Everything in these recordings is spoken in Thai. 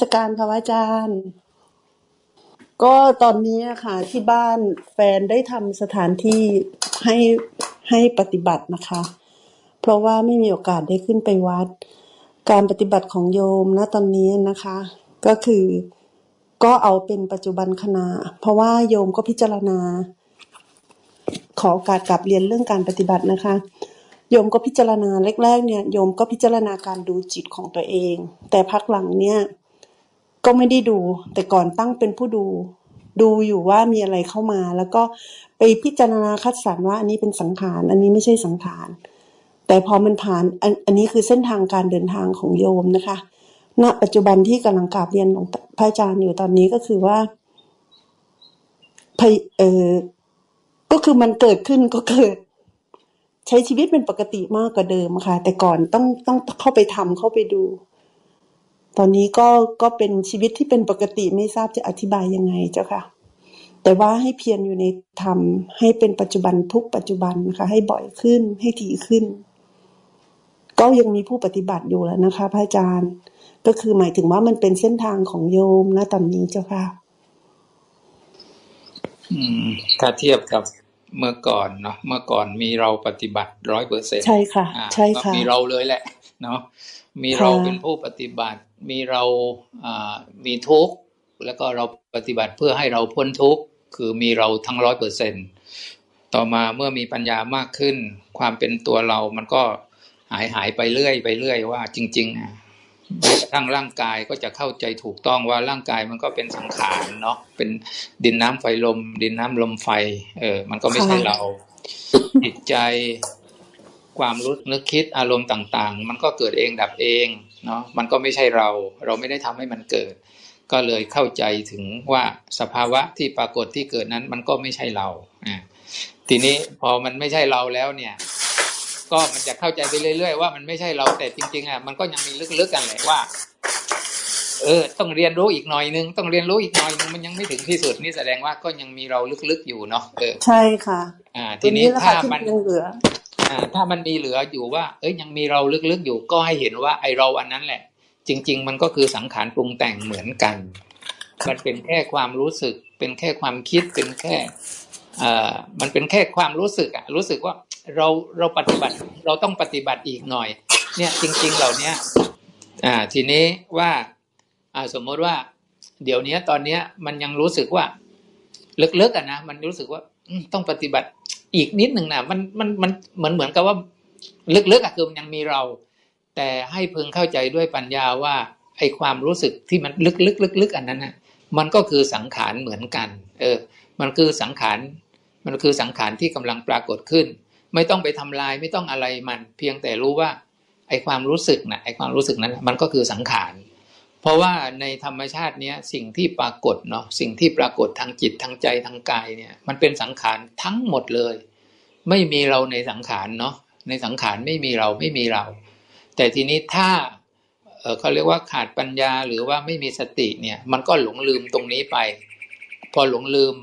สการค่ะพระอาจารย์ ก็ตอนนี้อะค่ะ ที่บ้านแฟนได้ทำสถานที่ให้ให้ปฏิบัตินะคะ เพราะว่าไม่มีโอกาสได้ขึ้นไปวัด การปฏิบัติของโยมณตอนนี้นะคะ ก็คือก็เอาเป็นปัจจุบันขณะเพราะว่าโยมก็พิจารณา ขอโอกาสกลับเรียนเรื่องการปฏิบัตินะคะโยมก็พิจารณาแรกๆเนี่ยโยมก็พิจารณาการดูจิตของตัวเอง แต่พักหลังเนี่ย ก็ไม่ได้ดู แต่ก่อนตั้งเป็นผู้ดู ดูอยู่ว่ามีอะไรเข้ามา แล้วก็ไปพิจารณาคัดสรรว่าอันนี้เป็นสังขาร อันนี้ไม่ใช่สังขาร แต่พอมันผ่านอันอันนี้คือเส้นทางการเดินทางของโยมนะคะ ณ ปัจจุบันที่กำลังกราบเรียนของพระอาจารย์อยู่ตอนนี้ก็คือว่าพยเออก็คือมันเกิดขึ้นก็เกิด ใช้ชีวิตเป็นปกติมากกว่าเดิมค่ะ แต่ก่อนต้องต้องเข้าไปทำเข้าไปดู ตอนนี้ก็ก็เป็นชีวิตที่เป็นปกติไม่ทราบจะอธิบายยังไงเจ้าค่ะ แต่ว่าให้เพียรอยู่ในธรรมให้เป็นปัจจุบันทุกปัจจุบันนะคะให้บ่อยขึ้นให้ถี่ขึ้น ก็ยังมีผู้ปฏิบัติอยู่แล้วนะคะ พระอาจารย์ ก็คือหมายถึงว่ามันเป็นเส้นทางของโยมนะตอนนี้เจ้าค่ะอืมถ้าเทียบกับเมื่อก่อนเนาะเมื่อก่อนมีเราปฏิบัติร้อยเปอร์เซ็นต์ใช่ค่ะอ่าใช่ก็ค่ะมีเราเลยแหละ เนาะมีค่ะเราเป็นผู้ปฏิบัติ มีเรามีทุกข์แล้วก็เราปฏิบัติเพื่อให้เราพ้นทุกข์คือมีเราทั้งร้อยเปอร์เซ็นต์ต่อมาเมื่อมีปัญญามากขึ้น ความเป็นตัวเรามันก็หายหายไปเรื่อยไปเรื่อยว่าจริงๆอะระทั่งร่างกายก็จะเข้าใจถูกต้องว่าร่างกายมันก็เป็นสังขารเนาะเป็นดินน้ำไฟลม ดินน้ำลมไฟ เออ มันก็ไม่ใช่เราจิตใจความรู้นึกคิดอารมณ์ต่าง ๆ มันก็เกิดเองดับเอง เนาะมันก็ไม่ใช่เรา เราไม่ได้ทำให้มันเกิด ก็เลยเข้าใจถึงว่าสภาวะที่ปรากฏที่เกิดนั้นมันก็ไม่ใช่เราอ่าทีนี้พอมันไม่ใช่เราแล้วเนี่ย ก็มันจะเข้าใจไปเรื่อย ๆ ว่ามันไม่ใช่เราแต่จริงๆอะมันก็ยังมีลึกๆกันแหละว่า เออ ต้องเรียนรู้อีกหน่อยนึงต้องเรียนรู้อีกหน่อยนึงมันยังไม่ถึงที่สุดนี่แสดงว่าก็ยังมีเราลึกๆอยู่เนาะเออใช่ค่ะ อ่าตัทีวนี้นี้แหละถ้าค่ะที่มันยังเหลืออ่า ถ้ามันมีเหลืออยู่ว่า เอ้ยยังมีเราลึกๆอยู่ก็ให้เห็นว่าไอเราอันนั้นแหละ จริง ๆ มันก็คือสังขารปรุงแต่งเหมือนกันมันเป็นแค่ความรู้สึก เป็นแค่ความคิดเป็นแค่เอ่อมันเป็นแค่ความรู้สึกอะรู้สึกว่าเราเราปฏิบัติเราต้องปฏิบัติอีกหน่อย เนี่ยจริง ๆ เหล่าเนี้ยอ่าทีนี้ว่าอ่าสมมติว่า เดี๋ยวเนี้ยตอนเนี้ยมันยังรู้สึกว่า ลึกๆอะนะมันรู้สึกว่าอืมต้องปฏิบัติ อีกนิดหนึ่งนะมันมันมันเหมือนเหมือนกับว่า ลึกๆอะคือมันยังมีเรา แต่ให้พึงเข้าใจด้วยปัญญาว่าไอความรู้สึกที่มันลึกๆลึกๆอันนั้นนะมันก็คือสังขารเหมือนกัน เออ มันคือสังขารมันคือสังขารที่กำลังปรากฏขึ้น ไม่ต้องไปทำลายไม่ต้องอะไรมัน เพียงแต่รู้ว่าไอความรู้สึกนะไอความรู้สึกนั้นมันก็คือสังขาร เพราะว่าในธรรมชาติเนี้ยสิ่งที่ปรากฏเนาะสิ่งที่ปรากฏทางจิตทางใจทางกายเนี่ยมันเป็นสังขารทั้งหมดเลย ไม่มีเราในสังขารเนาะในสังขารไม่มีเราไม่มีเรา แต่ทีนี้ถ้าเอ่อเขาเรียกว่าขาดปัญญาหรือว่าไม่มีสติเนี่ยมันก็หลงลืมตรงนี้ไป พอหลงลืม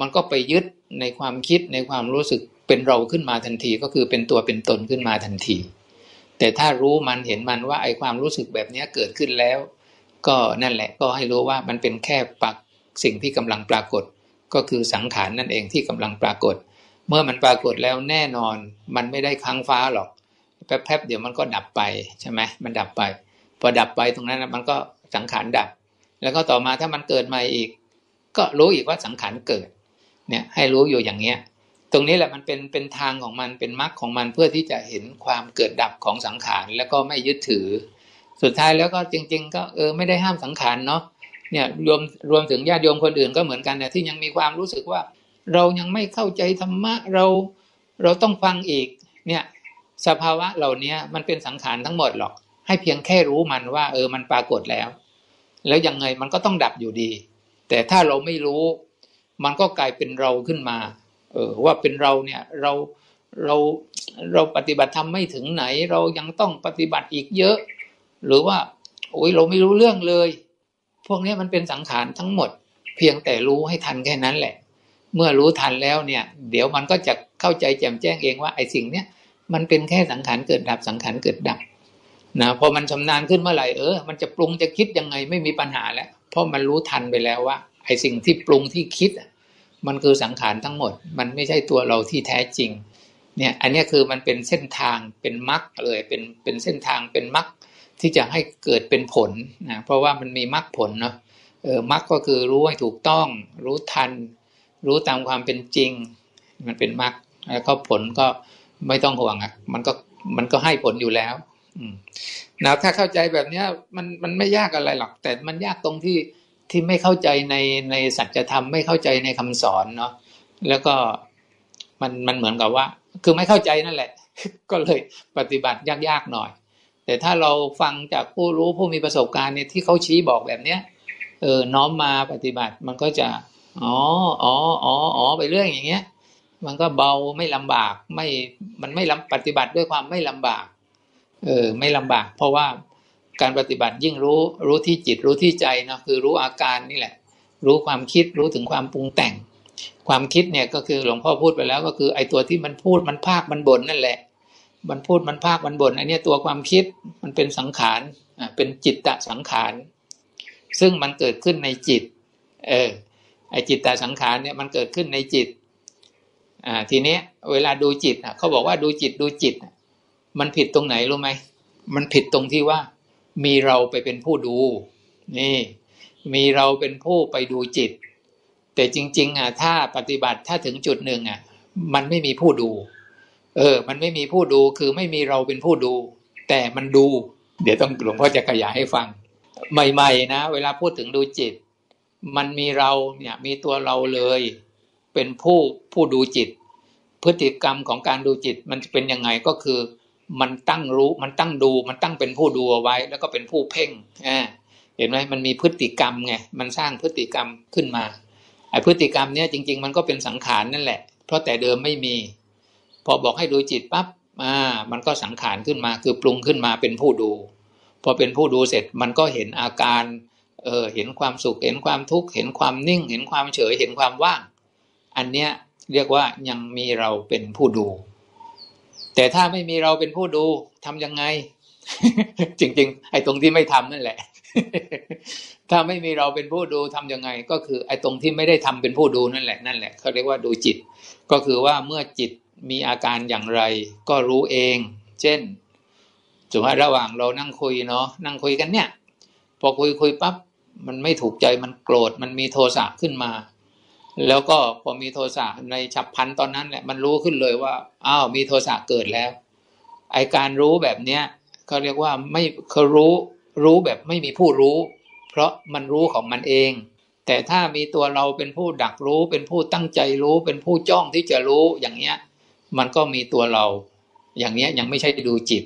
มันก็ไปยึดในความคิดในความรู้สึกเป็นเราขึ้นมาทันที ก็คือเป็นตัวเป็นตนขึ้นมาทันที แต่ถ้ารู้มันเห็นมันว่าไอความรู้สึกแบบนี้เกิดขึ้นแล้ว ก็นั่นแหละก็ให้รู้ว่ามันเป็นแค่ปักสิ่งที่กำลังปรากฏ ก็คือสังขารนั่นเองที่กำลังปรากฏ เมื่อมันปรากฏแล้วแน่นอนมันไม่ได้ค้างฟ้าหรอกแป๊บๆเดี๋ยวมันก็ดับไปใช่ไหมมันดับไป พอดับไปตรงนั้นมันก็สังขารดับ แล้วก็ต่อมาถ้ามันเกิดใหม่อีก ก็รู้อีกว่าสังขารเกิดเนี่ยให้รู้อยู่อย่างเงี้ย ตรงนี้แหละมันเป็นเป็นทางของมันเป็นมรรคของมันเพื่อที่จะเห็นความเกิดดับของสังขารแล้วก็ไม่ยึดถือ สุดท้ายแล้วก็จริง ๆ ก็เออไม่ได้ห้ามสังขารเนาะเนี่ยรวมรวมถึงญาติโยมคนอื่นก็เหมือนกันเนี่ยที่ยังมีความรู้สึกว่า เรายังไม่เข้าใจธรรมะเราเราต้องฟังอีกเนี่ยสภาวะเหล่านี้มันเป็นสังขารทั้งหมดหรอก ให้เพียงแค่รู้มันว่า เออมันปรากฏแล้ว แล้วยังไงมันก็ต้องดับอยู่ดี แต่ถ้าเราไม่รู้ มันก็กลายเป็นเราขึ้นมา ออว่าเป็นเราเนี่ยเราเราเราปฏิบัติธรรมไม่ถึงไหน เรายังต้องปฏิบัติอีกเยอะ หรือว่าโอ้ยเราไม่รู้เรื่องเลย พวกนี้มันเป็นสังขารทั้งหมด เพียงแต่รู้ให้ทันแค่นั้นแหละ เมื่อรู้ทันแล้วเนี่ย เดี๋ยวมันก็จะเข้าใจแจ่มแจ้งเองว่าไอ้สิ่งเนี้ยมันเป็นแค่สังขารเกิดดับสังขารเกิดดับนะพอมันชำนาญขึ้นเมื่อไหร่เออมันจะปรุงจะคิดยังไงไม่มีปัญหาแล้วเพราะมันรู้ทันไปแล้วว่าไอ้สิ่งที่ปรุงที่คิด มันคือสังขารทั้งหมด มันไม่ใช่ตัวเราที่แท้จริง เนี่ย อันนี้คือมันเป็นเส้นทางเป็นมรรคเลย เป็นเป็นเส้นทางเป็นมรรคที่จะให้เกิดเป็นผลนะเพราะว่ามันมีมรรคผลเนาะเออมรรคก็คือรู้ให้ถูกต้อง รู้ทัน รู้ตามความเป็นจริง มันเป็นมรรคแล้วก็ผลก็ไม่ต้องห่วงอะ มันก็มันก็ให้ผลอยู่แล้วอืมนะถ้าเข้าใจแบบเนี้ยมันมันไม่ยากอะไรหรอก แต่มันยากตรงที่ ที่ไม่เข้าใจในในสัจธรรมไม่เข้าใจในคำสอนเนาะแล้วก็มันมันเหมือนกับว่า คือไม่เข้าใจนั่นแหละ ก็เลยปฏิบัติยากๆหน่อย แต่ถ้าเราฟังจากผู้รู้ผู้มีประสบการณ์เนี่ยที่เขาชี้บอกแบบเนี้ยเออน้อมมาปฏิบัติมันก็จะอ๋ออ๋ออ๋ออ๋อไปเรื่อยอย่างเงี้ย มันก็เบาไม่ลำบากไม่มันไม่ลำปฏิบัติด้วยความไม่ลำบาก เออ ไม่ลำบาก เพราะว่า การปฏิบัติยิ่งรู้รู้ที่จิตรู้ที่ใจเนาะคือรู้อาการนี่แหละ รู้ความคิดรู้ถึงความปรุงแต่ง ความคิดเนี่ยก็คือหลวงพ่อพูดไปแล้ว ก็คือไอ้ตัวที่มันพูดมันภาคมันบ่นนั่นแหละ มันพูดมันภาคมันบ่นอันนี้ตัวความคิดมันเป็นสังขารอ่าเป็นจิตตสังขาร ซึ่งมันเกิดขึ้นในจิต เออไอจิตตสังขารเนี่ยมันเกิดขึ้นในจิต อ่า ทีนี้เวลาดูจิตอะเขาบอกว่าดูจิตดูจิต มันผิดตรงไหนรู้ไหมมันผิดตรงที่ว่า มีเราไปเป็นผู้ดู นี่ มีเราเป็นผู้ไปดูจิต แต่จริง ๆ อะ ถ้าปฏิบัติถ้าถึงจุดหนึ่งอะ มันไม่มีผู้ดู เออ มันไม่มีผู้ดูคือไม่มีเราเป็นผู้ดู แต่มันดู เดี๋ยวต้องหลวงพ่อจะขยายให้ฟัง ใหม่ ๆ นะ เวลาพูดถึงดูจิต มันมีเราเนี่ย มีตัวเราเลย เป็นผู้ผู้ดูจิต พฤติกรรมของการดูจิต มันจะเป็นยังไงก็คือ มันตั้งรู้มันตั้งดูมันตั้งเป็นผู้ดูเอาไว้ แล้วก็เป็นผู้เพ่งอ่าเห็นไหมมันมีพฤติกรรมไงมันสร้างพฤติกรรมขึ้นมาไอ้พฤติกรรมเนี้ยจริง ๆ มันก็เป็นสังขารนั่นแหละ เพราะแต่เดิมไม่มี พอบอกให้ดูจิตปั๊บอ่ามันก็สังขารขึ้นมาคือปรุงขึ้นมาเป็นผู้ดู พอเป็นผู้ดูเสร็จมันก็เห็นอาการเออเห็นความสุขเห็นความทุกข์เห็นความนิ่ง เห็นความเฉยเห็นความว่าง อันเนี้ยเรียกว่ายังมีเราเป็นผู้ดู แต่ถ้าไม่มีเราเป็นผู้ดูทํำยังไง จริง ๆ ไอ้ตรงที่ไม่ทำนั่นแหละ ถ้าไม่มีเราเป็นผู้ดูทํำยังไง ก็คือไอ้ตรงที่ไม่ได้ทำเป็นผู้ดูนั่นแหละนั่นแหละเขาเรียกว่าดูจิต ก็คือว่าเมื่อจิตมีอาการอย่างไร ก็รู้เอง เช่นสมมติระหว่างเรานั่งคุยเนาะนั่งคุยกันเนี่ย พอคุยคุยปั๊บมันไม่ถูกใจมันโกรธมันมีโทสะขึ้นมา แล้วก็พอมีโทสะในฉับพันตอนนั้นแหละมันรู้ขึ้นเลยว่าอ้าวมีโทสะเกิดแล้ว ไอการรู้แบบเนี้ยเขาเรียกว่าไม่เขารู้รู้แบบไม่มีผู้รู้ เพราะมันรู้ของมันเอง แต่ถ้ามีตัวเราเป็นผู้ดักรู้ เป็นผู้ตั้งใจรู้ เป็นผู้จ้องที่จะรู้อย่างเนี้ย มันก็มีตัวเรา อย่างเนี้ยยังไม่ใช่ดูจิต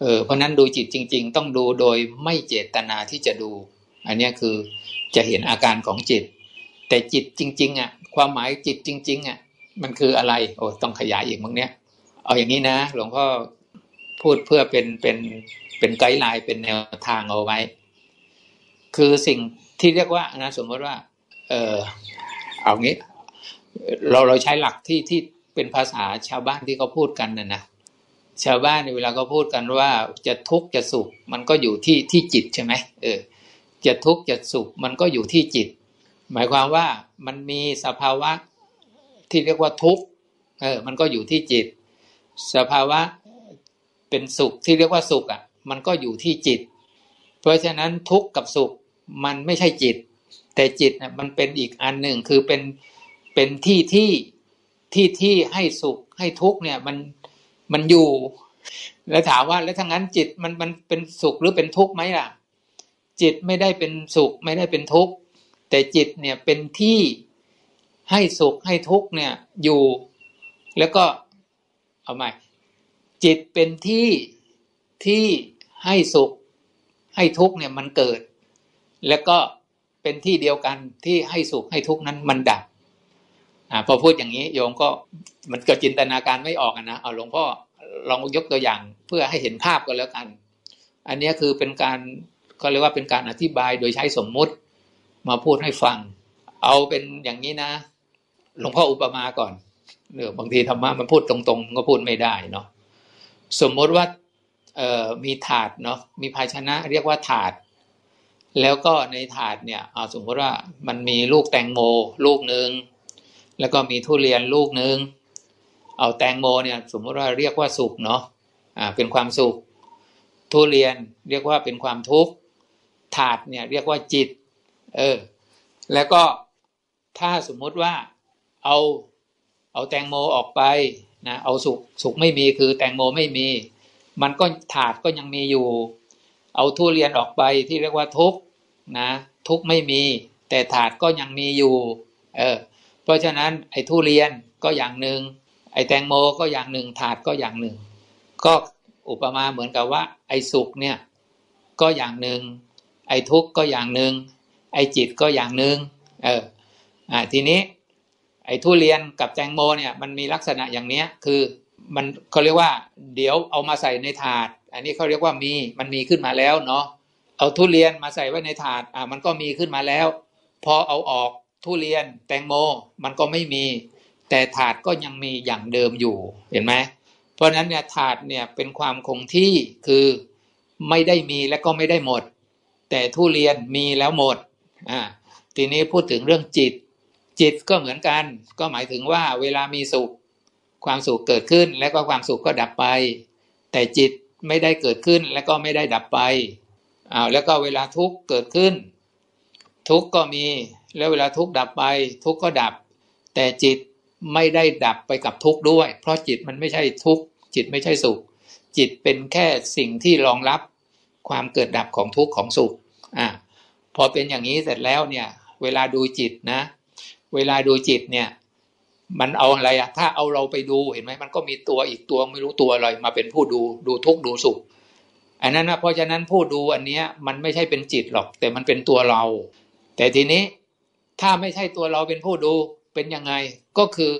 เออเพราะนั้นดูจิตจริง ๆ ต้องดูโดยไม่เจตนาที่จะดู อันนี้คือจะเห็นอาการของจิต แต่จิตจริง ๆอะความหมายจิตจริง ๆอะมันคืออะไร โอ้ต้องขยายอีกมั้งเนี้ยเอาอย่างนี้นะ หลวงพ่อพูดเพื่อเป็นเป็นเป็นไกด์ไลน์เป็นแนวทางเอาไว้ คือสิ่งที่เรียกว่านะสมมติว่า เออเอางี้ เราเราใช้หลักที่ที่เป็นภาษาชาวบ้านที่เขาพูดกันนะนะชาวบ้านในเวลาเขาพูดกันว่าจะทุกข์จะสุข มันก็อยู่ที่ที่จิตใช่ไหมเออ จะทุกข์จะสุข มันก็อยู่ที่จิต หมายความว่ามันมีสภาวะที่เรียกว่าทุกข์เออมันก็อยู่ที่จิต สภาวะเป็นสุขที่เรียกว่าสุขอะ มันก็อยู่ที่จิต เพราะฉะนั้นทุกข์กับสุขมันไม่ใช่จิต แต่จิตน่ะมันเป็นอีกอันหนึ่งคือเป็นเป็นที่ที่ที่ที่ให้สุขให้ทุกข์เนี่ยมันมันอยู่ แล้วถามว่าแล้วทั้งนั้นจิตมันมันเป็นสุขหรือเป็นทุกข์ไหมล่ะ จิตไม่ได้เป็นสุขไม่ได้เป็นทุกข์ แต่จิตเนี่ยเป็นที่ให้สุขให้ทุกเนี่ยอยู่ แล้วก็เอาใหม่จิตเป็นที่ที่ให้สุขให้ทุกเนี่ยมันเกิด แล้วก็เป็นที่เดียวกันที่ให้สุขให้ทุกนั้นมันดับอ่าพอพูดอย่างนี้โยมก็มันเกิดจินตนาการไม่ออกนะเอาหลวงพ่อลองยกตัวอย่างเพื่อให้เห็นภาพก็แล้วกัน อันนี้คือเป็นการเขาเรียกว่าเป็นการอธิบายโดยใช้สมมุติ มาพูดให้ฟัง เอาเป็นอย่างนี้นะ หลวงพ่ออุปมาก่อนเนือบางทีธรรมะมันพูดตรงๆ ก็พูดไม่ได้เนาะสมมติว่าเอ่อมีถาดเนาะมีภาชนะเรียกว่าถาด แล้วก็ในถาดเนี่ยเอาสมมติว่ามันมีลูกแตงโมลูกหนึ่งแล้วก็มีทุเรียนลูกหนึ่งเอาแตงโมเนี่ยสมมติว่าเรียกว่าสุขเนาะอ่าเป็นความสุข ทุเรียนเรียกว่าเป็นความทุกข์ถาดเนี่ยเรียกว่าจิต เออ แล้วก็ถ้าสมมุติว่าเอาเอาแตงโมออกไปนะเอาสุกสุกไม่มีคือแตงโมไม่มี มันก็ถาดก็ยังมีอยู่ เอาทุเรียนออกไปที่เรียกว่าทุกนะทุกไม่มี แต่ถาดก็ยังมีอยู่ เออ เพราะฉะนั้นไอ้ทุเรียนก็อย่างหนึ่งไอ้แตงโมก็อย่างหนึ่งถาดก็อย่างหนึ่ง ก็อุปมาเหมือนกับว่า ไอ้สุขเนี่ย ก็อย่างหนึ่งไอ้ทุกก็อย่างหนึ่ง ไอ้จิตก็อย่างหนึ่งเอออ่าทีนี้ ไอ้ทุเรียนกับแตงโมเนี่ยมันมีลักษณะอย่างเนี้ยคือมันเขาเรียกว่า เดี๋ยวเอามาใส่ในถาด อันนี้เขาเรียกว่ามีมันมีขึ้นมาแล้วเนาะเอาทุเรียนมาใส่ไว้ในถาดอ่ามันก็มีขึ้นมาแล้ว พอเอาออกทุเรียนแตงโมมันก็ไม่มี แต่ถาดก็ยังมีอย่างเดิมอยู่เห็นไหมเพราะฉะนั้นเนี่ยถาดเนี่ยเป็นความคงที่คือไม่ได้มีและก็ไม่ได้หมด แต่ทุเรียนมีแล้วหมด อ่าทีนี้พูดถึงเรื่องจิต จิตก็เหมือนกัน ก็หมายถึงว่าเวลามีสุข ความสุขเกิดขึ้น และก็ความสุขก็ดับไป แต่จิตไม่ได้เกิดขึ้นและก็ไม่ได้ดับไปอ้าวแล้วก็เวลาทุกข์เกิดขึ้น ทุกข์ก็มี แล้วเวลาทุกข์ดับไป ทุกข์ก็ดับ แต่จิตไม่ได้ดับไปกับทุกข์ด้วย เพราะจิตมันไม่ใช่ทุกข์จิตไม่ใช่สุข จิตเป็นแค่สิ่งที่รองรับความเกิดดับของทุกข์ของสุขอ่า พอเป็นอย่างนี้เสร็จแล้วเนี่ย เวลาดูจิตนะ เวลาดูจิตเนี่ย มันเอาอะไรอะถ้าเอาเราไปดูเห็นไหมมันก็มีตัวอีกตัวไม่รู้ตัวอะไรมาเป็นผู้ดูดูทุกข์ดูสุขอันนั้นนะเพราะฉะนั้นผู้ดูอันเนี้ยมันไม่ใช่เป็นจิตหรอก แต่มันเป็นตัวเรา แต่ทีนี้ถ้าไม่ใช่ตัวเราเป็นผู้ดูเป็นยังไงก็คือ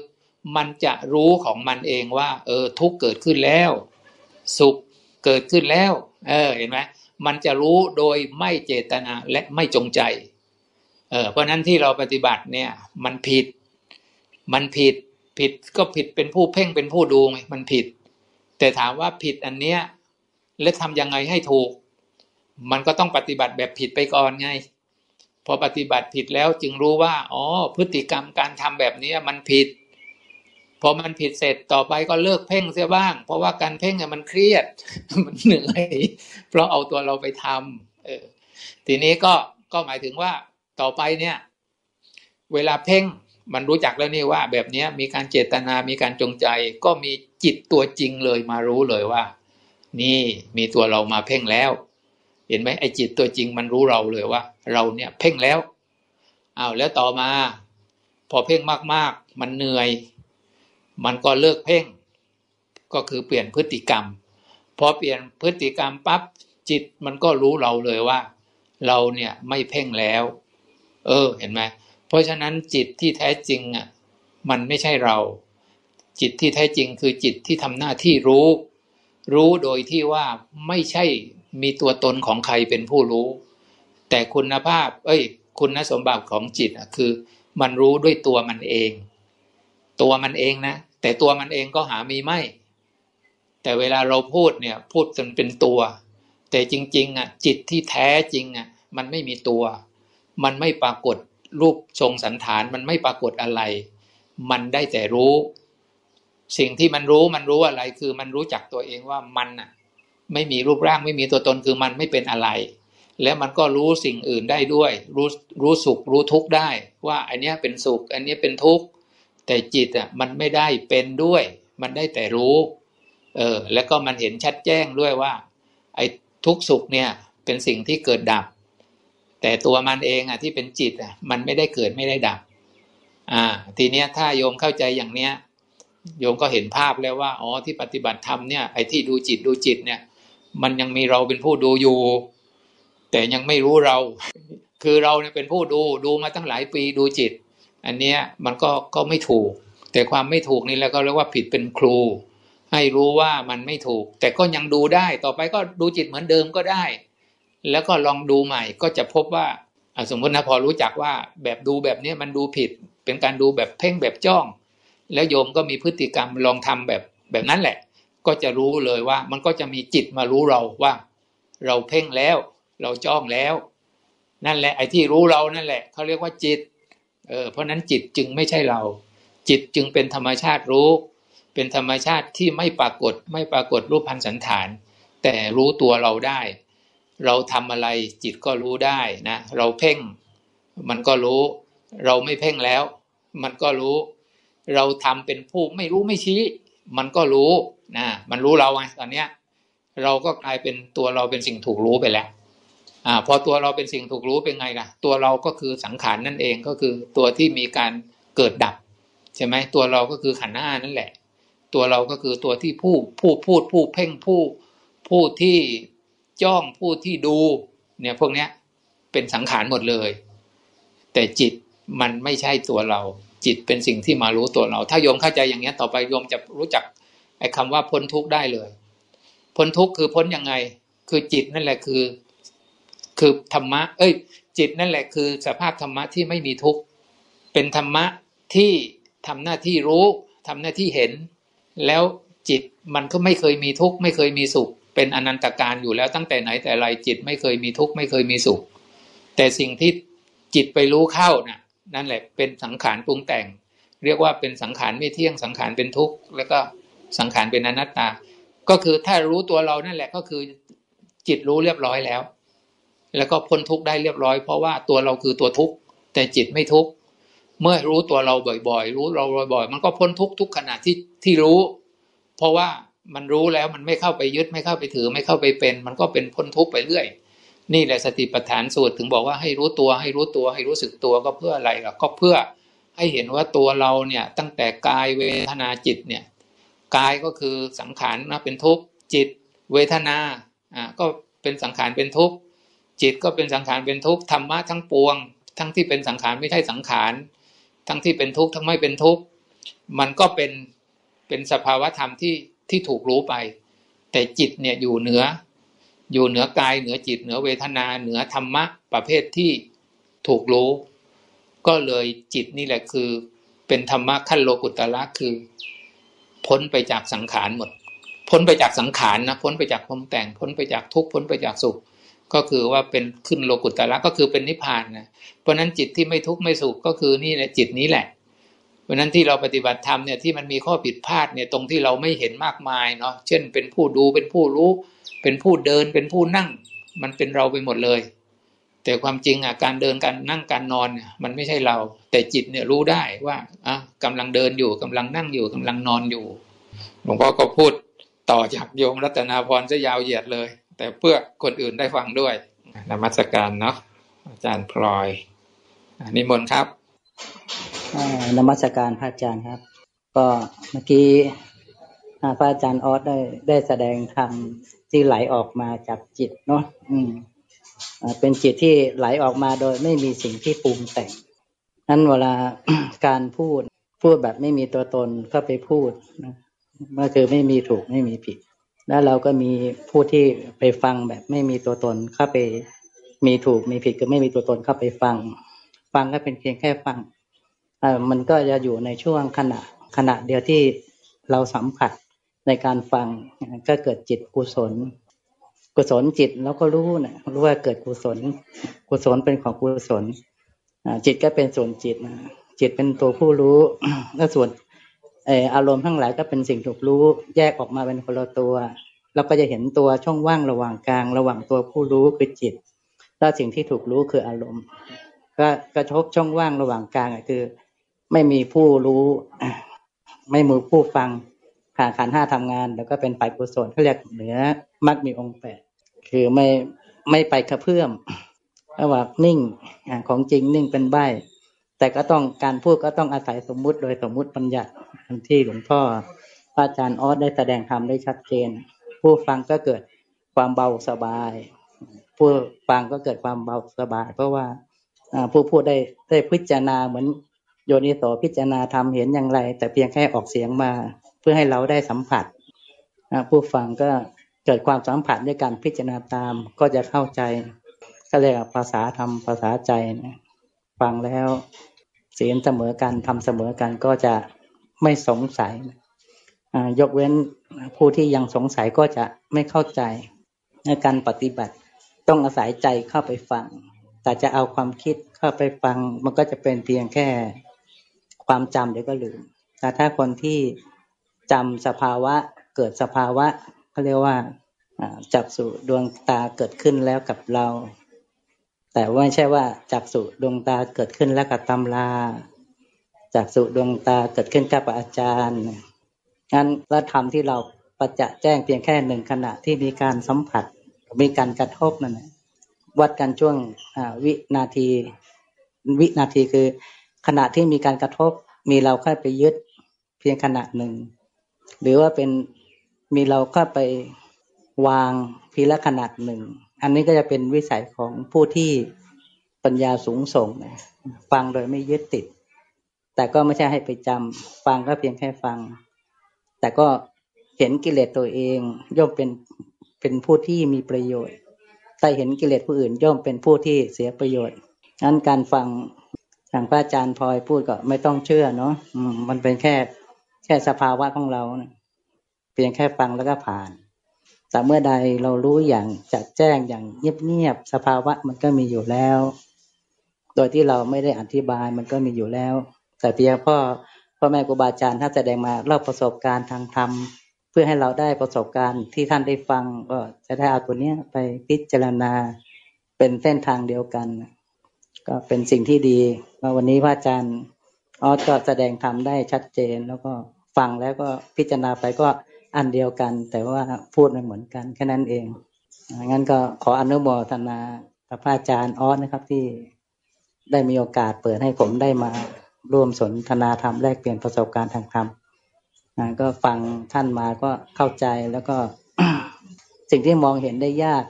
มันจะรู้ของมันเองว่า เออทุกข์เกิดขึ้นแล้ว สุขเกิดขึ้นแล้ว เออเห็นไหม มันจะรู้โดยไม่เจตนาและไม่จงใจ เออเพราะนั้นที่เราปฏิบัติเนี่ย มันผิด มันผิด ผิดก็ผิดเป็นผู้เพ่งเป็นผู้ดูไงมันผิด แต่ถามว่าผิดอันเนี้ยแล้วทำยังไงให้ถูก มันก็ต้องปฏิบัติแบบผิดไปก่อนไง พอปฏิบัติผิดแล้วจึงรู้ว่า อ๋อ พฤติกรรมการทำแบบนี้มันผิด พอมันผิดเสร็จต่อไปก็เลิกเพ่งเสียบ้าง เพราะว่าการเพ่งเนี่ยมันเครียด มันเหนื่อยเพราะเอาตัวเราไปทำเออทีนี้ก็ก็หมายถึงว่าต่อไปเนี่ย เวลาเพ่งมันรู้จักแล้วนี่ว่า แบบนี้มีการเจตนามีการจงใจ ก็มีจิตตัวจริงเลยมารู้เลยว่า นี่มีตัวเรามาเพ่งแล้ว เห็นไหมไอ้จิตตัวจริงมันรู้เราเลยว่า เราเนี่ยเพ่งแล้วอ้าวแล้วต่อมา พอเพ่งมากๆ มันเหนื่อย มันก็เลิกเพ่ง ก็คือเปลี่ยนพฤติกรรม พอเปลี่ยนพฤติกรรมปั๊บจิตมันก็รู้เราเลยว่า เราเนี่ยไม่เพ่งแล้ว เออเห็นไหมเพราะฉะนั้นจิตที่แท้จริงอะมันไม่ใช่เรา จิตที่แท้จริงคือจิตที่ทำหน้าที่รู้ รู้โดยที่ว่าไม่ใช่มีตัวตนของใครเป็นผู้รู้ แต่คุณภาพ เอ้ย คุณสมบัติของจิตอะคือ มันรู้ด้วยตัวมันเอง ตัวมันเองนะ แต่ตัวมันเองก็หามีไม่ แต่เวลาเราพูดเนี่ย พูดจนเป็นตัว แต่จริง ๆ อะ จิตที่แท้จริงอะ มันไม่มีตัว มันไม่ปรากฏรูปทรงสันฐานมันไม่ปรากฏอะไร มันได้แต่รู้ สิ่งที่มันรู้มันรู้อะไร คือมันรู้จักตัวเองว่ามันอะ ไม่มีรูปร่างไม่มีตัวตนคือมันไม่เป็นอะไร แล้วมันก็รู้สิ่งอื่นได้ด้วย รู้รู้สุขรู้ทุกข์ได้ ว่าอันเนี้ยเป็นสุข อันนี้เป็นทุกข์ แต่จิตอะมันไม่ได้เป็นด้วย มันได้แต่รู้ เออ แล้วก็มันเห็นชัดแจ้งด้วยว่า ไอ้ทุกข์สุขเนี่ย เป็นสิ่งที่เกิดดับ แต่ตัวมันเองอะที่เป็นจิตอะมันไม่ได้เกิดไม่ได้ดับ อ่า ทีเนี้ยถ้าโยมเข้าใจอย่างเนี้ยโยมก็เห็นภาพแล้วว่าอ๋อที่ปฏิบัติธรรมเนี่ยไอ้ที่ดูจิตดูจิตเนี่ย มันยังมีเราเป็นผู้ดูอยู่ แต่ยังไม่รู้เรา คือเราเนี่ยเป็นผู้ดูดูมาตั้งหลายปีดูจิต อันเนี้ยมันก็ก็ไม่ถูก แต่ความไม่ถูกนี่แล้วก็เรียกว่าผิดเป็นครู ให้รู้ว่ามันไม่ถูก แต่ก็ยังดูได้ต่อไปก็ดูจิตเหมือนเดิมก็ได้ แล้วก็ลองดูใหม่ก็จะพบว่าสมมตินะพอรู้จักว่าแบบดูแบบนี้มันดูผิด เป็นการดูแบบเพ่งแบบจ้อง แล้วโยมก็มีพฤติกรรมลองทำแบบแบบนั้นแหละ ก็จะรู้เลยว่ามันก็จะมีจิตมารู้เราว่า เราเพ่งแล้ว เราจ้องแล้ว นั่นแหละไอ้ที่รู้เรานั่นแหละเขาเรียกว่าจิต เออเพราะนั้นจิตจึงไม่ใช่เรา จิตจึงเป็นธรรมชาติรู้ เป็นธรรมชาติที่ไม่ปรากฏไม่ปรากฏรูปพันสันฐาน แต่รู้ตัวเราได้ เราทำอะไรจิตก็รู้ได้นะเราเพ่ง มันก็รู้ เราไม่เพ่งแล้ว มันก็รู้ เราทำเป็นผู้ไม่รู้ไม่ชี้ มันก็รู้นะมันรู้เราไงตอนเนี้ยเราก็กลายเป็นตัวเราเป็นสิ่งถูกรู้ไปแล้ว อ่าพอตัวเราเป็นสิ่งถูกรู้เป็นไงล่ะ ตัวเราก็คือสังขารนั่นเองก็คือตัวที่มีการเกิดดับใช่ไหมตัวเราก็คือขันธ์ห้านั่นแหละ ตัวเราก็คือตัวที่ผู้ผู้พูดผู้เพ่งผู้ผู้ที่จ้องผู้ที่ดู เนี่ยพวกเนี้ยเป็นสังขารหมดเลย แต่จิตมันไม่ใช่ตัวเรา จิตเป็นสิ่งที่มารู้ตัวเรา ถ้าโยมเข้าใจอย่างเงี้ยต่อไปโยมจะรู้จักไอ้คำว่าพ้นทุกข์ได้เลย พ้นทุกข์คือพ้นยังไง คือจิตนั่นแหละคือ คือธรรมะ เอ้ย จิตนั่นแหละคือสภาพธรรมะที่ไม่มีทุกข์เป็นธรรมะที่ทำหน้าที่รู้ทำหน้าที่เห็น แล้วจิตมันก็ไม่เคยมีทุกข์ไม่เคยมีสุข เป็นอนันตการอยู่แล้วตั้งแต่ไหนแต่ไรจิตไม่เคยมีทุกข์ไม่เคยมีสุข แต่สิ่งที่จิตไปรู้เข้าน่ะนั่นแหละเป็นสังขารปรุงแต่ง เรียกว่าเป็นสังขารไม่เที่ยงสังขารเป็นทุกข์แล้วก็สังขารเป็นอนัตตา ก็คือถ้ารู้ตัวเรานั่นแหละก็คือจิตรู้เรียบร้อยแล้ว แล้วก็พ้นทุกข์ได้เรียบร้อยเพราะว่าตัวเราคือตัวทุกข์แต่จิตไม่ทุกข์เมื่อรู้ตัวเราบ่อยๆ รู้เราบ่อยๆ มันก็พ้นทุกข์ทุกขณะที่ที่รู้ เพราะว่ามันรู้แล้วมันไม่เข้าไปยึดไม่เข้าไปถือ ไม่เข้าไปเป็น มันก็เป็นพ้นทุกข์ไปเรื่อย นี่แหละสติปัฏฐานสูตรถึงบอกว่าให้รู้ตัวให้รู้ตัวให้รู้สึกตัวก็เพื่ออะไรล่ะก็เพื่อให้เห็นว่าตัวเราเนี่ยตั้งแต่กายเวทนาจิตเนี่ยกายก็คือสังขารนะเป็นทุกข์จิต เวทนาอ่าก็เป็นสังขารเป็นทุกข์ จิตก็เป็นสังขารเป็นทุกข์ธรรมะทั้งปวง ทั้งที่เป็นสังขารไม่ใช่สังขาร ทั้งที่เป็นทุกข์ทั้งไม่เป็นทุกข์มันก็เป็นเป็นสภาวะธรรมที่ที่ถูกรู้ไป แต่จิตเนี่ยอยู่เหนือ อยู่เหนือกายเหนือจิตเหนือเวทนาเหนือธรรมะประเภทที่ถูกรู้ ก็เลยจิตนี่แหละคือ เป็นธรรมะขั้นโลกุตละคือ พ้นไปจากสังขารหมด พ้นไปจากสังขารนะพ้นไปจากความแต่งพ้นไปจากทุกข์พ้นไปจากสุข ก็คือว่าเป็นขึ้นโลกุตละก็คือเป็นนิพพานนะเพราะนั้นจิตที่ไม่ทุกข์ไม่สุขก็คือนี่แหละจิตนี้แหละ เพราะนั้นที่เราปฏิบัติธรรมเนี่ยที่มันมีข้อผิดพลาดเนี่ยตรงที่เราไม่เห็นมากมายเนาะเช่น เป็นผู้ดูเป็นผู้รู้ เป็นผู้เดินเป็นผู้นั่ง มันเป็นเราไปหมดเลย แต่ความจริงอะการเดินการนั่งการนอนเนี่ยมันไม่ใช่เรา แต่จิตเนี่ยรู้ได้ว่าอะกำลังเดินอยู่กำลังนั่งอยู่กำลังนอนอยู่หลวงพ่อก็พูดต่อจากโยมรัตนาพรซะยาวเหยียดเลย แต่เพื่อคนอื่นได้ฟังด้วยนมัสการเนาะอาจารย์พลอยนิมนต์ครับอ่านมัสการพระอาจารย์ครับ ก็เมื่อกี้พระอาจารย์ออสได้ได้แสดงธรรมที่ไหลออกมาจากจิตเนาะอืมอเป็นจิตที่ไหลออกมาโดยไม่มีสิ่งที่ปรุงแต่งนั้นเวลาการพูดพูดแบบไม่มีตัวตนก็ไปพูดนะก็คือไม่มีถูกไม่มีผิด แล้วเราก็มีผู้ที่ไปฟังแบบไม่มีตัวตนเข้าไปมีถูกมีผิดก็ไม่มีตัวตนเข้าไปฟัง ฟังก็เป็นเพียงแค่ฟังเออมันก็จะอยู่ในช่วงขณะขณะเดียวที่เราสัมผัสในการฟังก็เกิดจิตกุศล กุศลจิตเราก็รู้นะรู้ว่าเกิดกุศล กุศลเป็นของกุศลจิตก็เป็นส่วนจิตจิตเป็นตัวผู้รู้แล้วส่วน อ่ออารมณ์ทั้งหลายก็เป็นสิ่งถูกรู้แยกออกมาเป็นคนละตัว เราก็จะเห็นตัวช่องว่างระหว่างกลาง ระหว่างตัวผู้รู้คือจิต แล้วสิ่งที่ถูกรู้คืออารมณ์ ก็กระทบช่องว่างระหว่างกลางคือ ไม่มีผู้รู้ ไม่มีผู้ฟังขาขันห้าทำงาน แล้วก็เป็นฝ่ายกุศลเขาเรียกเหนือมักมีองค์แปดคือไม่ไม่ไปกระเพื่อมระหว่างนิ่งของจริงนิ่งเป็นใบแต่ก็ต้องการพูดก็ต้องอาศัยสมมุติโดยสมมุติบัญญัติ ที่หลวงพ่อพระอาจารย์ออสได้แสดงธรรมได้ชัดเจน ผู้ฟังก็เกิดความเบาสบาย ผู้ฟังก็เกิดความเบาสบาย เพราะว่าผู้พูดได้ได้พิจารณาเหมือนโยนิโสพิจารณาทำเห็นอย่างไร แต่เพียงแค่ออกเสียงมาเพื่อให้เราได้สัมผัสผู้ฟังก็เกิดความสัมผัสด้วยการพิจารณาตามก็จะเข้าใจก็เรียกว่าภาษาธรรมภาษาใจนะฟังแล้วเสียงเสมอกันทำเสมอกันก็จะ ไม่สงสัยยกเว้นผู้ที่ยังสงสัยก็จะไม่เข้าใจในการปฏิบัติต้องอาศัยใจเข้าไปฟัง แต่จะเอาความคิดเข้าไปฟัง มันก็จะเป็นเพียงแค่ความจำเดี๋ยวก็ลืม แต่ถ้าคนที่จำสภาวะเกิดสภาวะเขาเรียกว่าจักสุดวงตาเกิดขึ้นแล้วกับเรา แต่ว่าไม่ใช่ว่าจักสุดวงตาเกิดขึ้นแล้วกับตำรา จักสุดวงตาเกิดขึ้นกับอาจารย์งั้นและธรรมที่เราประจักษ์แจ้งเพียงแค่หนึ่งขณะที่มีการสัมผัส มีการกระทบนั่นวัดกันช่วงวินาที วินาทีคือ ขณะที่มีการกระทบ มีเราเข้าไปยึดเพียงขณะหนึ่ง หรือว่าเป็นมีเราเข้าไปวางพีละขนาดหนึ่ง อันนี้ก็จะเป็นวิสัยของผู้ที่ปัญญาสูงส่งฟังโดยไม่ยึดติด แต่ก็ไม่ใช่ให้ไปจำฟังก็เพียงแค่ฟัง แต่ก็เห็นกิเลสตัวเองย่อมเป็นเป็นผู้ที่มีประโยชน์ แต่เห็นกิเลสผู้อื่นย่อมเป็นผู้ที่เสียประโยชน์งั้นการฟังทางพระอาจารย์พลอยพูดก็ไม่ต้องเชื่อเนาะมมันเป็นแค่แค่สภาวะของเรานะเพียงแค่ฟังแล้วก็ผ่าน แต่เมื่อใดเรารู้อย่างจัดแจ้งอย่างเงียบๆสภาวะมันก็มีอยู่แล้ว โดยที่เราไม่ได้อธิบายมันก็มีอยู่แล้ว แต่เพียงพ่อพ่อแม่ครูบาอาจารย์ท่านแสดงมาเล่าประสบการณ์ทางธรรม เพื่อให้เราได้ประสบการณ์ที่ท่านได้ฟังก็จะได้เอาตัวเนี้ยไปพิจารณาเป็นเส้นทางเดียวกัน ก็เป็นสิ่งที่ดีว่าวันนี้พระอาจารย์ออสก็แสดงธรรมได้ชัดเจน แล้วก็ฟังแล้วก็พิจารณาไปก็อันเดียวกัน แต่ว่าพูดไม่เหมือนกันแค่นั้นเองงั้นก็ขออนุโมทนาพระอาจารย์ออสนะครับที่ได้มีโอกาสเปิดให้ผมได้มา ร่วมสนทนาธรรมแลกเปลี่ยนประสบการณ์ทางธรรมก็ฟังท่านมาก็เข้าใจแล้วก็สิ่งที่มองเห็นได้ยาก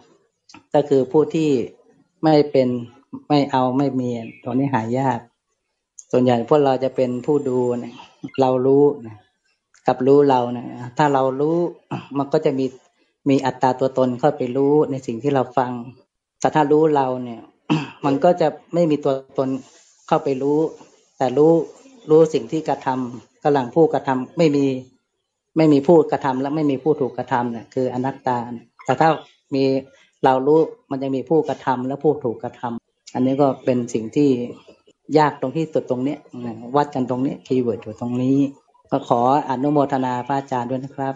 ก็คือผู้ที่ไม่เป็นไม่เอาไม่มีตัวนี้หายาก ส่วนใหญ่พวกเราจะเป็นผู้ดูนะเรารู้นะกับรู้เรานะถ้าเรารู้มันก็จะมีมีอัตตาตัวตนเข้าไปรู้ในสิ่งที่เราฟัง แต่ถ้ารู้เราเนี่ย มันก็จะไม่มีตัวตนเข้าไปรู้ แต่รู้รู้สิ่งที่กระทำกำลังผู้กระทำไม่มีไม่มีผู้กระทำและไม่มีผู้ถูกกระทำเนี่ยคืออนัตตา แต่ถ้ามีเรารู้มันจะมีผู้กระทำและผู้ถูกกระทำอันนี้ก็เป็นสิ่งที่ยากตรงที่สุดตรงเนี้ยวัดกันตรงเนี้ยคีย์เวิร์ดอยู่ตรงนี้ ก็ขออนุโมทนาพระอาจารย์ด้วยนะครับ